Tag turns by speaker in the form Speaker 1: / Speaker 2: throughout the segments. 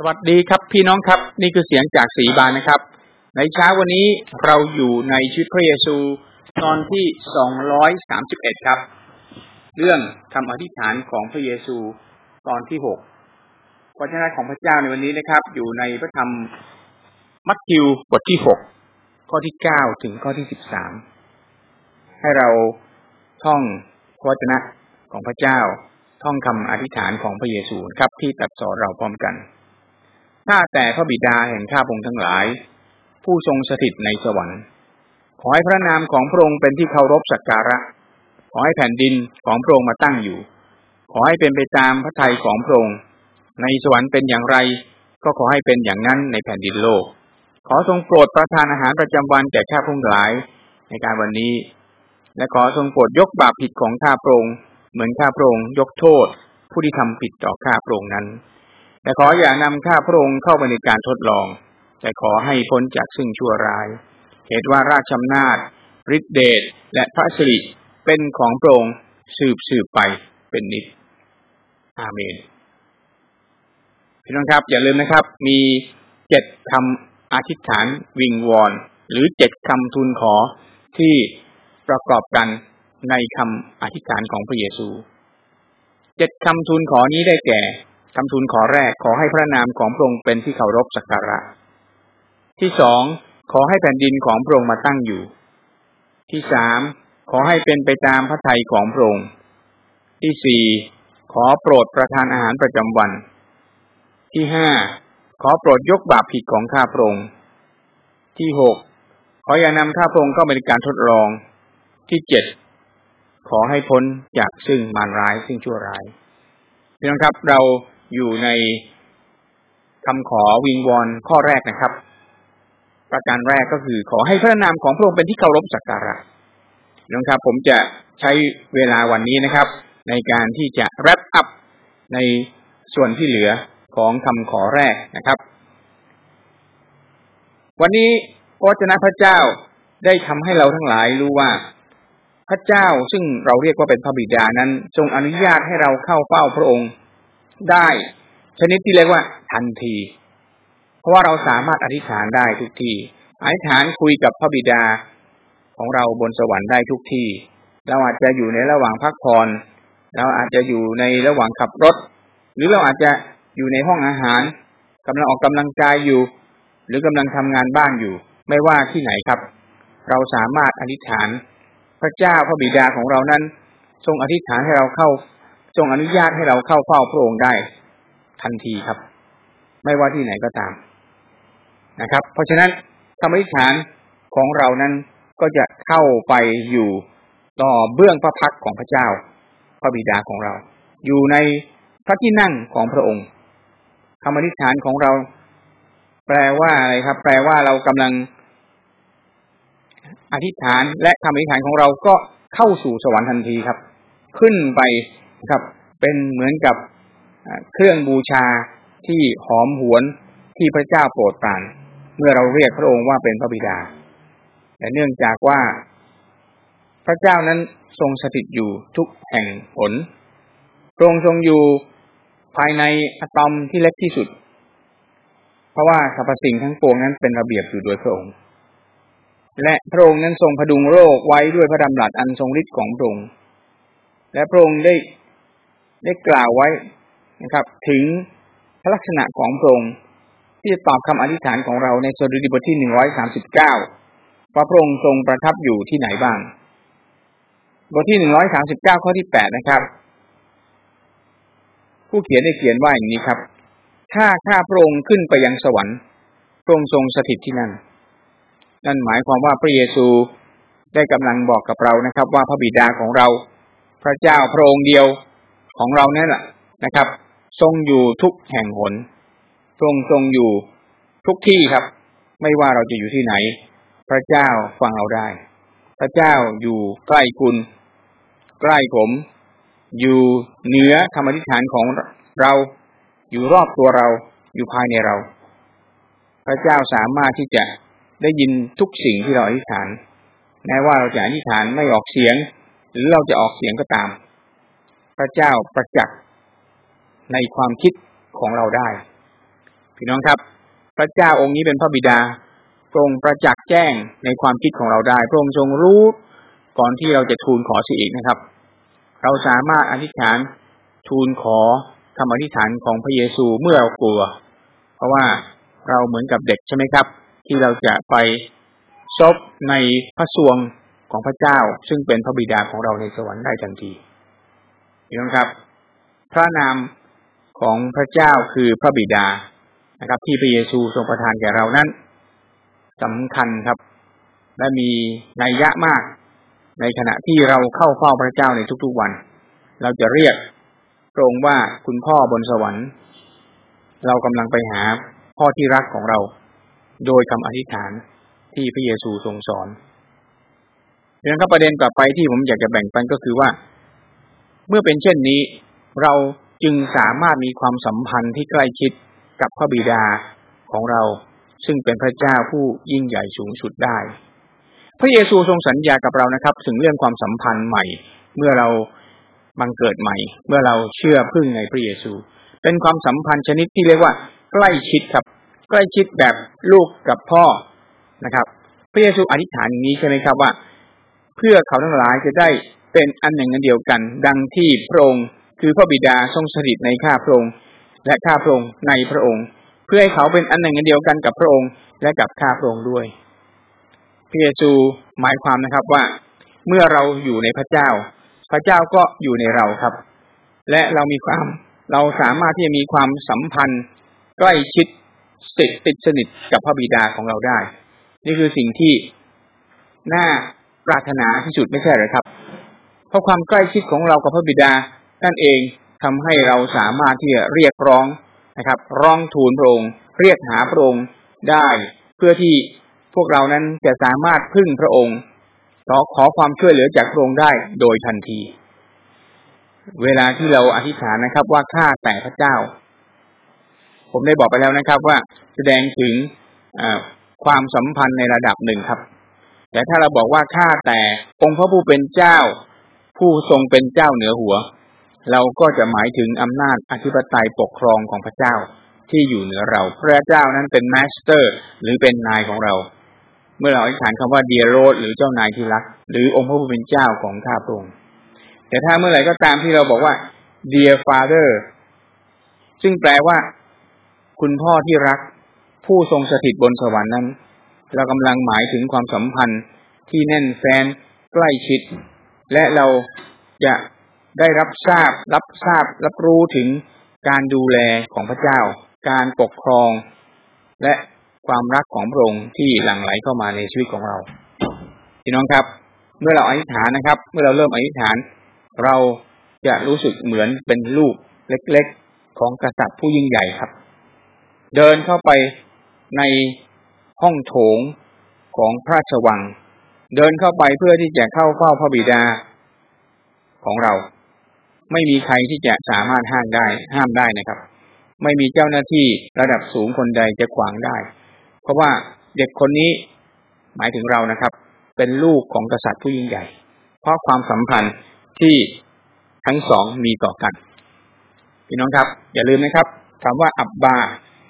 Speaker 1: สวัสดีครับพี่น้องครับ นี่คือเสียงจากสีบานนะครับ ในเช้าวันนี้เราอยู่ในชีวิตพระเยซูตอนที่สองร้อยสามสิบเอ็ดครับ เรื่องคำอธิษฐานของพระเยซูตอนที่หกพระเจ้าของพระเจ้าในวันนี้นะครับ อยู่ในพระธรรมมัทธิวบทที่หกข้อที่เก้าถึงข้อที่สิบสามให้เราท่องพระวจนะของพระเจ้า ท่องคำอธิษฐานของพระเยซูครับที่ตัดสอนเราพร้อมกัน ข้าแต่พระบิดาแห่งข้าพงทั้งหลาย ผู้ทรงสถิตในสวรรค์ ขอให้พระนามของพระองค์เป็นที่เคารพสักการะ ขอให้แผ่นดินของพระองค์มาตั้งอยู่ ขอให้เป็นไปตามพระทัยของพระองค์ ในสวรรค์เป็นอย่างไร ก็ขอให้เป็นอย่างนั้นในแผ่นดินโลก ขอทรงโปรดประทานอาหารประจำวันแก่ข้าพงหลาย ในการวันนี้ และขอทรงโปรดยกบาปผิดของข้าพระองค์เหมือนข้าพระองค์ยกโทษ ผู้ที่ทำผิดต่อข้าพระองค์นั้น แต่ขออย่านำข้าพระองค์เข้าไปในการทดลอง แต่ขอให้พ้นจากซึ่งชั่วร้าย เหตุว่าราชอำนาจฤทธิเดชและพระสิริเป็นของพระองค์สืบสืบไปเป็นนิจอาเมนพี่น้องครับ อย่าลืมนะครับ มีเจ็ดคำอธิษฐานวิงวอน หรือเจ็ดคำทูลขอที่ประกอบกันในคำอธิษฐานของพระเยซู เจ็ดคำทูลขอนี้ได้แก่ คำทูลขอแรกขอให้พระนามของพระองค์เป็นที่เคารพสักการะ ที่สองขอให้แผ่นดินของพระองค์มาตั้งอยู่ ที่สามขอให้เป็นไปตามพระทัยของพระองค์ ที่สี่ขอโปรดประทานอาหารประจำวัน ที่ห้าขอโปรดยกบาปผิดของข้าพระองค์ ที่หกขออย่านำข้าพระองค์เข้าไปในการทดลอง ที่เจ็ดขอให้พ้นจากซึ่งมารร้ายซึ่งชั่วร้ายพี่น้องครับเรา อยู่ในคำขอวิงวอนข้อแรกนะครับ ประการแรกก็คือขอให้พระนามของพระองค์เป็นที่เคารพสักการะนะครับ ผมจะใช้เวลาวันนี้นะครับ ในการที่จะแรปอัพในส่วนที่เหลือของคำขอแรกนะครับ วันนี้พระเจ้าพระเจ้าได้ทำให้เราทั้งหลายรู้ว่าพระเจ้าซึ่งเราเรียกว่าเป็นพระบิดานั้น ทรงอนุญาตให้เราเข้าเฝ้าพระองค์ ได้ ชนิดที่เรียกว่า ทันที เพราะว่าเราสามารถอธิษฐานได้ทุกที่อธิษฐานคุยกับพระบิดาของเราบนสวรรค์ได้ทุกที่ เราอาจจะอยู่ในระหว่างพักผ่อนเราอาจจะอยู่ในระหว่างขับรถ หรือเราอาจจะอยู่ในห้องอาหารกำลังออกกำลังกายอยู่ หรือกำลังทำงานบ้านอยู่ ไม่ว่าที่ไหนครับ เราสามารถอธิษฐาน พระเจ้าพระบิดาของเรานั้น ทรงอธิษฐานให้เราเข้า ทรงอนุญาตให้เราเข้าเฝ้าพระองค์ได้ทันทีครับ ไม่ว่าที่ไหนก็ตามนะครับ เพราะฉะนั้นคำอธิษฐานของเรานั้นก็จะเข้าไปอยู่ต่อเบื้องพระพักของพระเจ้า พระบิดาของเรา อยู่ในพระที่นั่งของพระองค์คำอธิษฐานของเรา แปลว่าอะไรครับ แปลว่าเรากำลัง อธิษฐานและคำอธิษฐานของเราก็เข้าสู่สวรรค์ทันทีครับ ขึ้นไป ครับ เป็นเหมือนกับเครื่องบูชาที่หอมหวนที่พระเจ้าโปรดปรานเมื่อเราเรียกพระองค์ว่าเป็นพระบิดา แต่เนื่องจากว่าพระเจ้านั้นทรงสถิตอยู่ทุกแห่งผลพระองค์ทรงอยู่ภายในอะตอมที่เล็กที่สุด เพราะว่าสรรพสิ่งทั้งปวงนั้นเป็นระเบียบอยู่โดยพระองค์ และพระองค์นั้นทรงพดุงโรคไว้ด้วยพระดำรัสอันทรงฤทธิ์ของพระองค์ และพระองค์ได้ ได้กล่าวไว้นะครับ ถึงลักษณะของพระองค์ที่จะตอบคำอธิษฐานของเราในสดุดีบทที่หนึ่งร้อยสามสิบเก้าว่าพระองค์ทรงประทับอยู่ที่ไหนบ้าง บทที่หนึ่งร้อยสามสิบเก้าข้อที่แปดนะครับ ผู้เขียนได้เขียนว่าอย่างนี้ครับ ถ้าข้าพระองค์ขึ้นไปยังสวรรค์พระองค์ทรงสถิตที่นั่น นั่นหมายความว่าพระเยซูได้กำลังบอกกับเรานะครับ ว่าพระบิดาของเรา พระเจ้าพระองค์เดียว ของเราเนี่ยแหละนะครับ ทรงอยู่ทุกแห่งหนทรงทรงอยู่ทุกที่ครับ ไม่ว่าเราจะอยู่ที่ไหน พระเจ้าฟังเราได้ พระเจ้าอยู่ใกล้คุณ ใกล้ผม อยู่เหนือธรรมธิฐานของเรา อยู่รอบตัวเรา อยู่ภายในเรา พระเจ้าสามารถที่จะได้ยินทุกสิ่งที่เราอธิษฐาน แม้ว่าเราจะอธิษฐานไม่ออกเสียง หรือเราจะออกเสียงก็ตาม พระเจ้าประจักษ์ในความคิดของเราได้ พี่น้องครับ พระเจ้าองค์นี้เป็นพระบิดาพระองค์ประจักษ์แจ้งในความคิดของเราได้ พระองค์ทรงรู้ก่อนที่เราจะทูลขอสิอีกนะครับ เราสามารถอธิษฐานทูลขอคำอธิษฐานของพระเยซูเมื่อเรากลัว เพราะว่าเราเหมือนกับเด็กใช่ไหมครับ ที่เราจะไปซบในพระสวงของพระเจ้า ซึ่งเป็นพระบิดาของเราในสวรรค์ได้ทันที น้องครับ พระนามของพระเจ้าคือพระบิดานะครับ ที่พระเยซูทรงประทานแก่เรานั้นสำคัญครับ และมีนัยยะมากในขณะที่เราเข้าเฝ้าพระเจ้าในทุกๆวัน เราจะเรียกพระองค์ว่าคุณพ่อบนสวรรค์ เรากำลังไปหาพ่อที่รักของเรา โดยคำอธิษฐานที่พระเยซูทรงสอนดังนั้นประเด็นกลับไปที่ผมอยากจะแบ่งปันก็คือว่า เมื่อเป็นเช่นนี้ เราจึงสามารถมีความสัมพันธ์ที่ใกล้ชิดกับพระบิดาของเรา ซึ่งเป็นพระเจ้าผู้ยิ่งใหญ่สูงสุดได้ พระเยซูทรงสัญญากับเรานะครับ ถึงเรื่องความสัมพันธ์ใหม่ เมื่อเราบังเกิดใหม่ เมื่อเราเชื่อพึ่งในพระเยซู เป็นความสัมพันธ์ชนิดที่เรียกว่า ใกล้ชิดครับ ใกล้ชิดแบบลูกกับพ่อนะครับ พระเยซูอธิษฐานอย่างนี้ใช่ไหมครับว่า เพื่อเขาทั้งหลายจะได้ เป็นอันหนึ่งอันเดียวกัน ดังที่พระองค์คือพระบิดาทรงสถิตในข้าพระองค์และข้าพระองค์ในพระองค์ เพื่อให้เขาเป็นอันหนึ่งอันเดียวกันกับพระองค์และกับข้าพระองค์ด้วยพระเยซูหมายความนะครับว่า เมื่อเราอยู่ในพระเจ้า พระเจ้าก็อยู่ในเราครับ และเรามีความเราสามารถที่จะมีความสัมพันธ์ ใกล้ชิดติดติดสนิทกับพระบิดาของเราได้ นี่คือสิ่งที่น่าปรารถนาที่สุดไม่ใช่หรือครับ เพราะความใกล้ชิดของเรากับพระบิดานั่นเองทำให้เราสามารถที่จะเรียกร้องนะครับ ร้องทูลพระองค์เรียกหาพระองค์ได้ เพื่อที่พวกเรานั้นจะสามารถพึ่งพระองค์ขอขอความช่วยเหลือจากพระองค์ได้โดยทันที เวลาที่เราอธิษฐานนะครับว่าข้าแต่พระเจ้า ผมได้บอกไปแล้วนะครับว่าแสดงถึงความสัมพันธ์ในระดับหนึ่งครับ แต่ถ้าเราบอกว่าข้าแต่องค์พระผู้เป็นเจ้า ผู้ทรงเป็นเจ้าเหนือหัว เราก็จะหมายถึงอำนาจอธิปไตยปกครองของพระเจ้าที่อยู่เหนือเรา พระเจ้านั้นเป็นมาสเตอร์ หรือเป็นนายของเรา เมื่อเราอธิษฐานคำว่าเดียโรดหรือเจ้านายที่รัก หรือองค์พระผู้เป็นเจ้าของข้าพระองค์แต่ถ้าเมื่อไหร่ก็ตามที่เราบอกว่า dear father ซึ่งแปลว่า คุณพ่อที่รัก ผู้ทรงสถิตบนสวรรค์นั้น เรากำลังหมายถึงความสัมพันธ์ที่แน่นแฟนใกล้ชิด และเราจะได้รับทราบ รับทราบ รับรู้ถึงการดูแลของพระเจ้า การปกครอง และความรักของพระองค์ที่หลั่งไหลเข้ามาในชีวิตของเราพี่น้องครับ เมื่อเราอธิษฐานนะครับ เมื่อเราเริ่มอธิษฐาน เราจะรู้สึกเหมือนเป็นลูกเล็กๆ ของกษัตริย์ผู้ยิ่งใหญ่ครับ เดินเข้าไปในห้องโถงของพระราชวัง เดินเข้าไปเพื่อที่จะเข้าเฝ้าพระบิดาของเรา ไม่มีใครที่จะสามารถห้ามได้ ห้ามได้นะครับ ไม่มีเจ้าหน้าที่ระดับสูงคนใดจะขวางได้ เพราะว่าเด็กคนนี้หมายถึงเรานะครับ เป็นลูกของกษัตริย์ผู้ยิ่งใหญ่ เพราะความสัมพันธ์ที่ทั้งสองมีต่อกันพี่น้องครับ อย่าลืมนะครับคำว่าอับบา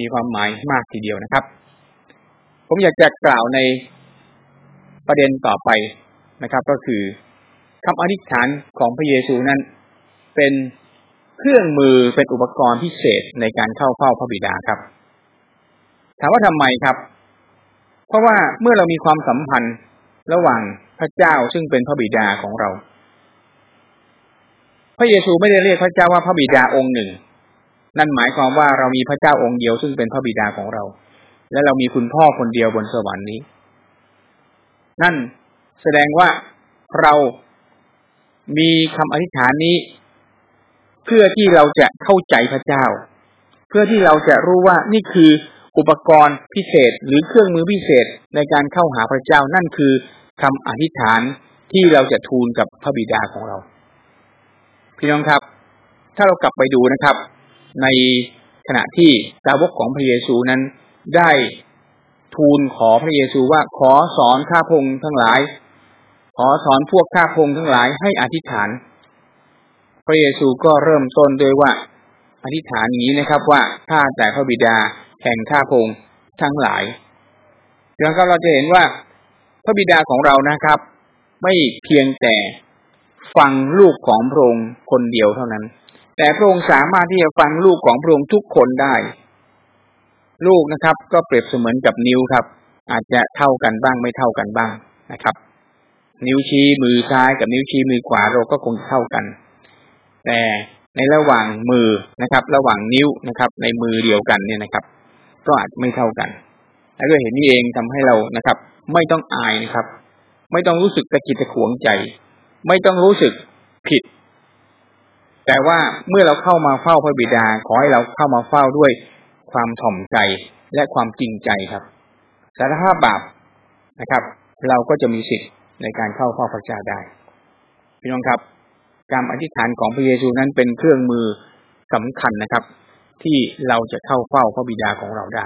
Speaker 1: มีความหมายมากทีเดียวนะครับ ผมอยากจะกล่าวใน ประเด็นต่อไปนะครับ ก็คือคำอธิษฐานของพระเยซูนั้น เป็นเครื่องมือเป็นอุปกรณ์พิเศษในการเข้าเฝ้าพระบิดาครับ ถามว่าทำไมครับ เพราะว่าเมื่อเรามีความสัมพันธ์ระหว่างพระเจ้าซึ่งเป็นพระบิดาของเรา พระเยซูไม่ได้เรียกพระเจ้าว่าพระบิดาองค์หนึ่ง นั่นหมายความว่าเรามีพระเจ้าองค์เดียวซึ่งเป็นพระบิดาของเรา และเรามีคุณพ่อคนเดียวบนสวรรค์นี้ นั่นแสดงว่าเรามีคำอธิษฐานนี้ เพื่อที่เราจะเข้าใจพระเจ้า เพื่อที่เราจะรู้ว่านี่คืออุปกรณ์พิเศษหรือเครื่องมือพิเศษในการเข้าหาพระเจ้านั่นคือคำอธิษฐานที่เราจะทูลกับพระบิดาของเรา พี่น้องครับ ถ้าเรากลับไปดูนะครับ ในขณะที่สาวกของพระเยซูนั้นได้ ทูลขอพระเยซูว่าขอสอนข้าพงทั้งหลาย ขอสอนพวกข้าพงทั้งหลายให้อธิษฐาน พระเยซูก็เริ่มต้นด้วยว่า อธิษฐานนี้นะครับว่าข้าแต่พระบิดาแห่งข้าพงทั้งหลายดังนั้นเราจะเห็นว่าพระบิดาของเรานะครับ ไม่เพียงแต่ฟังลูกของพระองค์คนเดียวเท่านั้น แต่พระองค์สามารถที่จะฟังลูกของพระองค์ทุกคนได้ ลูกนะครับ ก็เปรียบเสมือนกับนิ้วครับ อาจจะเท่ากันบ้างไม่เท่ากันบ้างนะครับ นิ้วชี้มือซ้ายกับนิ้วชี้มือขวาเราก็คงเท่ากัน แต่ในระหว่างมือนะครับ ระหว่างนิ้วนะครับ ในมือเดียวกันเนี่ยนะครับ ก็อาจไม่เท่ากันและด้วยเห็นนี้เองทำให้เรานะครับ ไม่ต้องอายนะครับ ไม่ต้องรู้สึกตะกิดตะขวงใจ ไม่ต้องรู้สึกผิด แต่ว่าเมื่อเราเข้ามาเฝ้าพระบิดาขอให้เราเข้ามาเฝ้าด้วย ความถ่อมใจและความจริงใจครับ สารภาพบาปนะครับ เราก็จะมีสิทธิ์ในการเข้าเฝ้าพระเจ้าได้พี่น้องครับการอธิษฐานของพระเยซูนั้นเป็นเครื่องมือสำคัญนะครับ ที่เราจะเข้าเฝ้าพระบิดาของเราได้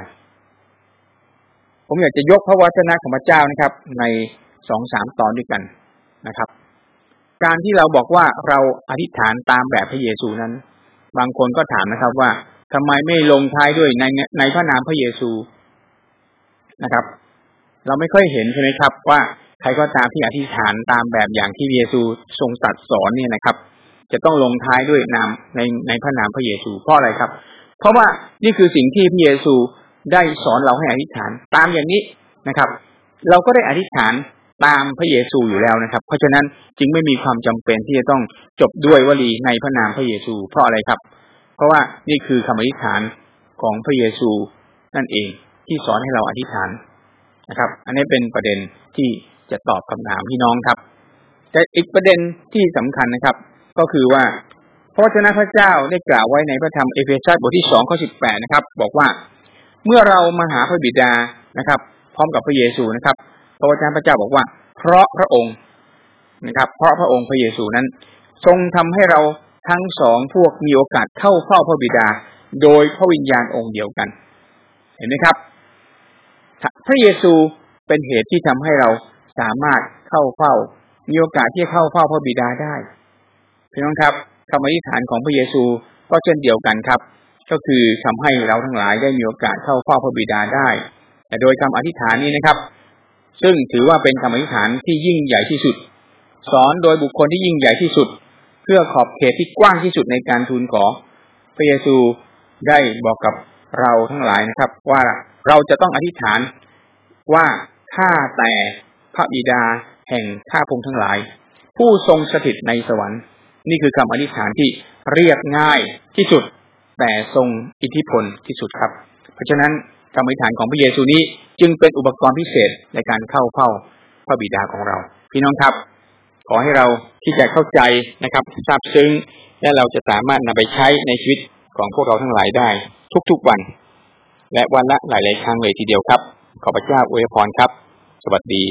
Speaker 1: ผมอยากจะยกพระวจนะของพระเจ้านะครับ ในสองสามตอนด้วยกันนะครับ การที่เราบอกว่าเราอธิษฐานตามแบบพระเยซูนั้น บางคนก็ถามนะครับว่า ทำไมไม่ลงท้ายด้วยในในพระนามพระเยซูนะครับ เราไม่ค่อยเห็นใช่ไหมครับ ว่าใครก็ตามที่อธิษฐานตามแบบอย่างที่เยซูทรงตัดสอนเนี่ยนะครับ จะต้องลงท้ายด้วยนามในในพระนามพระเยซู เพราะอะไรครับ เพราะว่านี่คือสิ่งที่พระเยซูได้สอนเราให้อธิษฐานตามอย่างนี้นะครับ เราก็ได้อธิษฐานตามพระเยซูอยู่แล้วนะครับ เพราะฉะนั้นจึงไม่มีความจำเป็นที่จะต้องจบด้วยวลีในพระนามพระเยซู เพราะอะไรครับ เพราะว่านี่คือคำอธิษฐานของพระเยซูนั่นเองที่สอนให้เราอธิษฐานนะครับ อันนี้เป็นประเด็นที่จะตอบคำถามพี่น้องครับ แต่อีกประเด็นที่สำคัญนะครับ ก็คือว่าพระเจ้าพระเจ้าได้กล่าวไว้ในพระธรรมเอเฟซัสบทที่สองข้อสิบแปดนะครับ บอกว่าเมื่อเรามาหาพระบิดานะครับ พร้อมกับพระเยซูนะครับ พระวจนะพระเจ้าบอกว่า เพราะพระองค์นะครับ เพราะพระองค์พระเยซูนั้น ทรงทำให้เรา ทั้งสองพวกมีโอกาสเข้าเฝ้าพระบิดา โดยพระวิญญาณองค์เดียวกัน เห็นไหมครับ พระเยซูเป็นเหตุที่ทำให้เราสามารถเข้าเฝ้า มีโอกาสที่เข้าเฝ้าพระบิดาได้พี่น้องครับคำอธิษฐานของพระเยซูก็เช่นเดียวกันครับ ก็คือทำให้เราทั้งหลายได้มีโอกาสเข้าเฝ้าพระบิดาได้ แต่โดยคำอธิษฐานนี้นะครับ ซึ่งถือว่าเป็นคำอธิษฐานที่ยิ่งใหญ่ที่สุด สอนโดยบุคคลที่ยิ่งใหญ่ที่สุด พื่อขอบเขตที่กว้างที่สุดในการทูลขอ พระเยซูได้บอกกับเราทั้งหลายนะครับ ว่าเราจะต้องอธิษฐานว่าข้าแต่พระบิดาแห่งข้าพงทั้งหลาย ผู้ทรงสถิตในสวรรค์ นี่คือคำอธิษฐานที่เรียกง่ายที่สุด แต่ทรงอิทธิพลที่สุดครับ เพราะฉะนั้นคำอธิษฐานของพระเยซูนี้จึงเป็นอุปกรณ์พิเศษในการเข้าเฝ้าพระบิดาของเรา พี่น้องครับ ขอให้เราที่จะเข้าใจนะครับทราบซึ้ง และเราจะสามารถนำไปใช้ในชีวิตของพวกเราทั้งหลายได้ ทุกๆวัน และวันละหลายๆครั้งเลยทีเดียวครับ ขอพระเจ้าอวยพรครับ สวัสดี